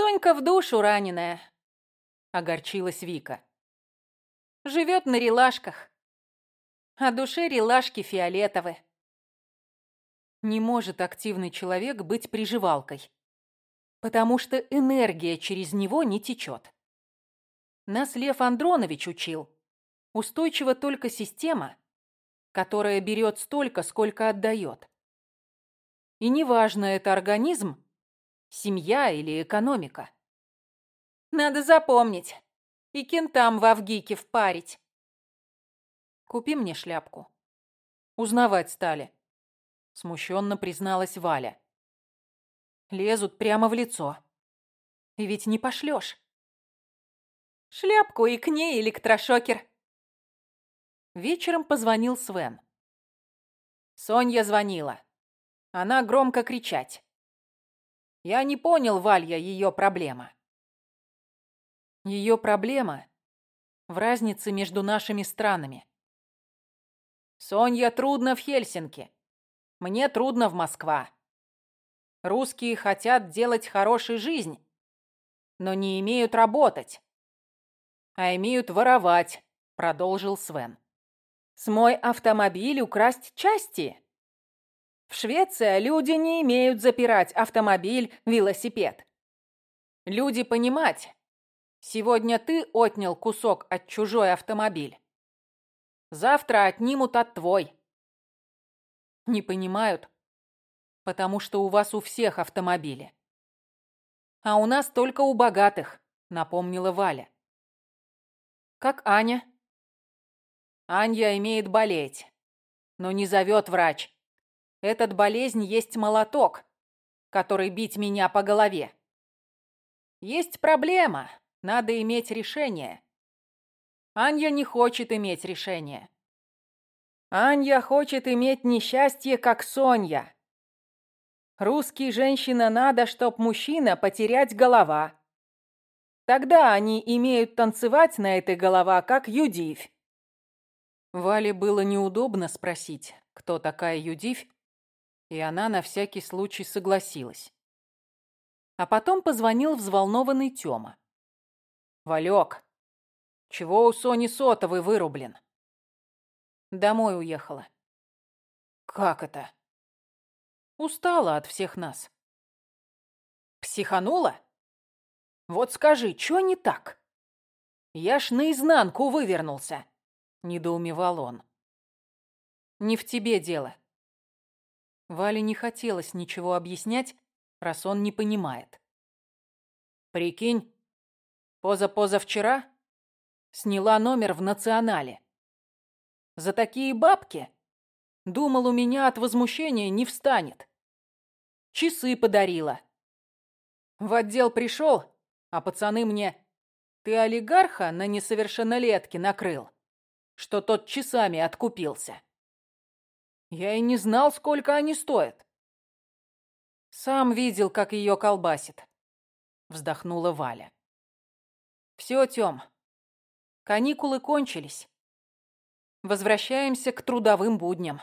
Сонька в душу раненая, огорчилась Вика. Живет на релашках, а душе релашки фиолетовы. Не может активный человек быть приживалкой, потому что энергия через него не течет. Нас Лев Андронович учил. Устойчива только система, которая берет столько, сколько отдает. И неважно, это организм, семья или экономика. Надо запомнить. И кентам в Авгике впарить. Купи мне шляпку. Узнавать стали. Смущенно призналась Валя. Лезут прямо в лицо. И ведь не пошлешь. Шляпку и к ней электрошокер. Вечером позвонил Свен. Соня звонила. Она громко кричать. Я не понял, Валья, ее проблема. Ее проблема в разнице между нашими странами. Соня трудно в Хельсинки. Мне трудно в Москва. Русские хотят делать хорошую жизнь, но не имеют работать, а имеют воровать, продолжил Свен. С мой автомобиль украсть части? В Швеции люди не имеют запирать автомобиль, велосипед. Люди понимать. Сегодня ты отнял кусок от чужой автомобиль. Завтра отнимут от твой. Не понимают, потому что у вас у всех автомобили. А у нас только у богатых, напомнила Валя. Как Аня? Аня имеет болеть, но не зовет врач. Этот болезнь есть молоток, который бить меня по голове. Есть проблема, надо иметь решение. Анья не хочет иметь решение. Анья хочет иметь несчастье, как Соня. Русский женщина надо, чтоб мужчина потерять голова. Тогда они имеют танцевать на этой голова, как Юдивь. Вале было неудобно спросить, кто такая Юдивь, и она на всякий случай согласилась. А потом позвонил взволнованный Тёма. «Валёк, чего у Сони сотовый вырублен?» Домой уехала. «Как это?» «Устала от всех нас». «Психанула? Вот скажи, чё не так? Я ж наизнанку вывернулся», — недоумевал он. «Не в тебе дело. Вале не хотелось ничего объяснять, раз он не понимает. «Прикинь, поза-позавчера сняла номер в «Национале». За такие бабки, думал, у меня от возмущения не встанет. Часы подарила. В отдел пришел, а пацаны мне... Ты олигарха на несовершеннолетке накрыл, что тот часами откупился. Я и не знал, сколько они стоят. Сам видел, как ее колбасит. Вздохнула Валя. Все, Тём, каникулы кончились. Возвращаемся к трудовым будням.